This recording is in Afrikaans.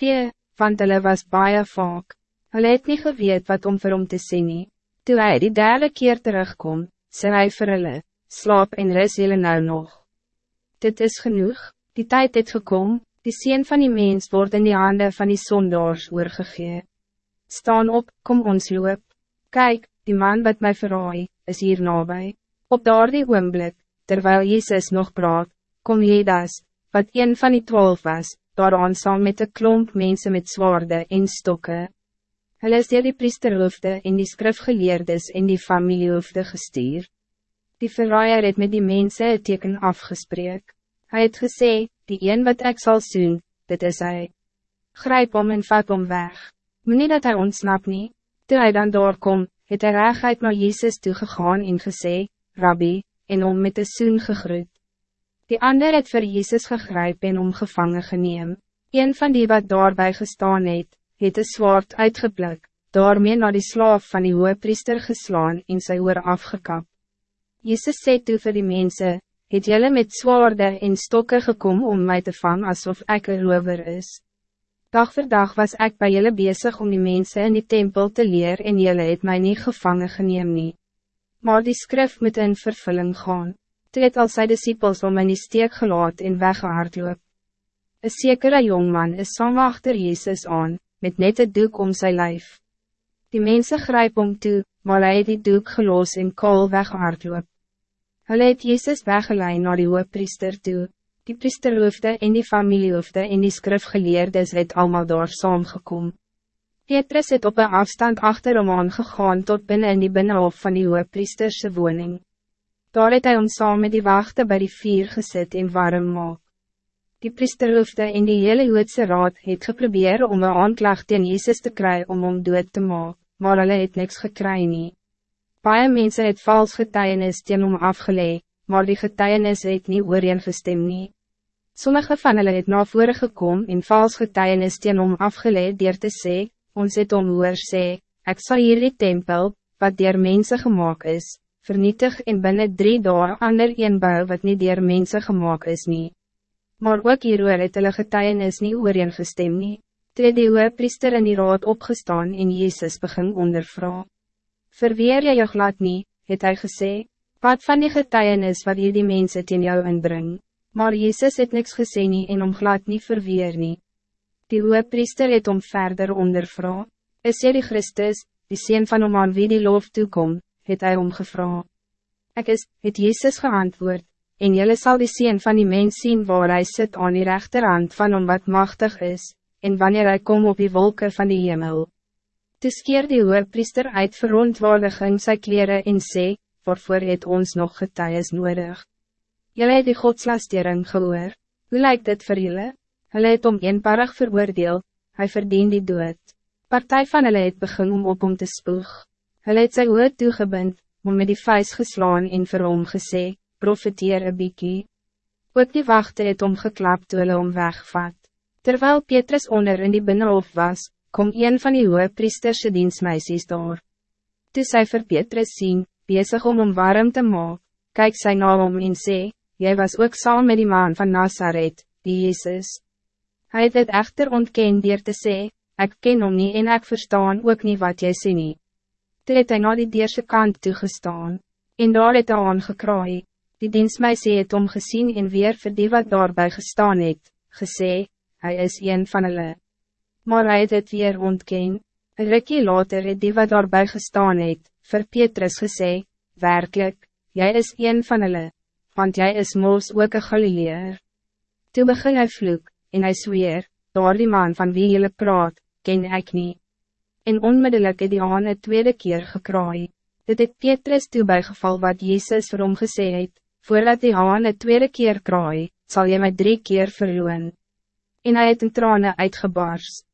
Tee, want hulle was baie vaak. Hulle het nie geweet wat om vir hom te sê nie. Toe hy die derde keer terugkom, sê hy vir hulle, slaap en ris julle nou nog. Dit is genoeg, die tijd het gekom, die sien van die mens word in die handen van die sondaars oorgegee. Staan op, kom ons loop. Kijk, die man wat mij verraai, is hier nabij. Op daardie oomblik, terwijl Jezus nog praat, kom Jedas, wat een van die twaalf was, daaraan saam met een klomp mensen met zwaarden en stokken. Hulle is dier die priesterhoofde en die skrifgeleerdes en die familiehoofde gestuur. Die verraaier het met die mensen het teken afgespreek. Hij het gesê, die een wat ik zal zien, dit is hij. Grijp om en vat om weg. Moet dat hij ontsnap nie. Toe hy dan doorkom, het hy reguit naar Jezus toegegaan en gesê, Rabbi, en om met de soen gegroet. Die ander het vir Jezus gegryp en omgevangen geneem. Een van die wat daarbij gestaan het, het een zwaard uitgeblik, daarmee naar die slaaf van die priester geslaan en sy oor afgekap. Jezus sê toe vir die mense, het jylle met zwaarden en stokken gekomen om mij te vangen alsof ik een rover is. Dag voor dag was ik bij jullie bezig om die mensen in die tempel te leren en jullie het mij niet gevangen geneem nie. Maar die skrif moet in vervulling gaan. Toe het al sy disciples om my nie steek gelaat en weggehaard loop. Een zekere jongman is saam achter Jezus aan, met net het doek om zijn lijf. Die mensen grijpen om toe, maar hij het die doek geloos en kool weghardloop. Hulle het Jezus weggeleid naar die priester toe. Die priesterhoofde en die familiehoofde en die skrifgeleerdes het allemaal daar saamgekom. Petrus het op een afstand achter hom aangegaan tot binnen in die binnenhof van die priesterse woning. Daar het hy om saam met die wachten bij die vier gezet en warm maak. Die priesterhoofde en die hele Joodse raad het geprobeer om een aanklacht teen Jezus te krijgen om hom dood te maken, maar hulle het niks gekry nie. Baie mense het vals getuienis teen hom afgeleid, maar die getuienis het nie ooreengestem nie. Sommige van hulle het na vore gekom en vals getuienis teen hom afgeleid dier te sê, ons het om hoor sê, ek sal hier die tempel, wat dier mense gemaakt is, vernietig en binnen drie dagen ander een bou wat niet dier mense gemaakt is niet maar ook hieroor het hulle getuienis nie ooreengestem nie. Toe die priester in die raad opgestaan en Jezus begin ondervra. Verweer jy jou glad nie, het hy gesê, wat van die getuienis wat hier die mense teen jou inbring, maar Jezus het niks gesê nie en om glad nie verweer nie. Die priester het om verder ondervra, is jy die Christus, die Seen van om aan wie die loof toekom, het hy omgevra. Ik is, het Jezus geantwoord, en jylle sal die sien van die mens zien waar hij zit aan die rechterhand van om wat machtig is, en wanneer hij kom op die wolken van die hemel. Toe skeer die priester uit verontwaardiging sy kleren en sê, waarvoor het ons nog getuies nodig. Jylle het die godslastering gehoor, hoe lijkt dit vir jylle? Hulle het om eenparig veroordeel, hy verdien die dood. Partij van hulle het begin om op hom te spoeg. Hulle het sy hoed toegebind, om met die vuist geslaan en vir hom gesê, profiteer een biekie. Ook die wachten het omgeklapt toe hulle om wegvat. Terwijl Petrus onder in die binnenhof was, kom een van die hoge priesterse dienstmeisies daar. Toe sy vir Petrus sien, bezig om om warm te maak, kyk sy na hom en sê, Jy was ook saam met die man van Nazareth, die Jezus. Hij het het echter ontken dier te sê, ik ken hom nie en ik verstaan ook niet wat jy sê nie. Toe het hy na die deerse kant toegestaan, en daar het hy aangekraai. Die dienstmeisie het om gezien en weer vir die wat daarbij gestaan het, gesê, hij is een van hulle. Maar hij het het weer ontken. Een rikkie later het die wat daarbij gestaan het, vir Petrus gesê, werkelijk, jij is een van hulle, want jij is moos ook een Galileer. Toe begin hy vloek, en hy zweer, daar die man van wie jullie praat, ken ik niet. En onmiddellijk het die aan het tweede keer gekraai. Dit het Petrus toe bijgeval wat Jezus vir hom gesê het, voordat die haan het tweede keer kraai, zal je mij drie keer verloon. En hij het in tranen uitgebarst.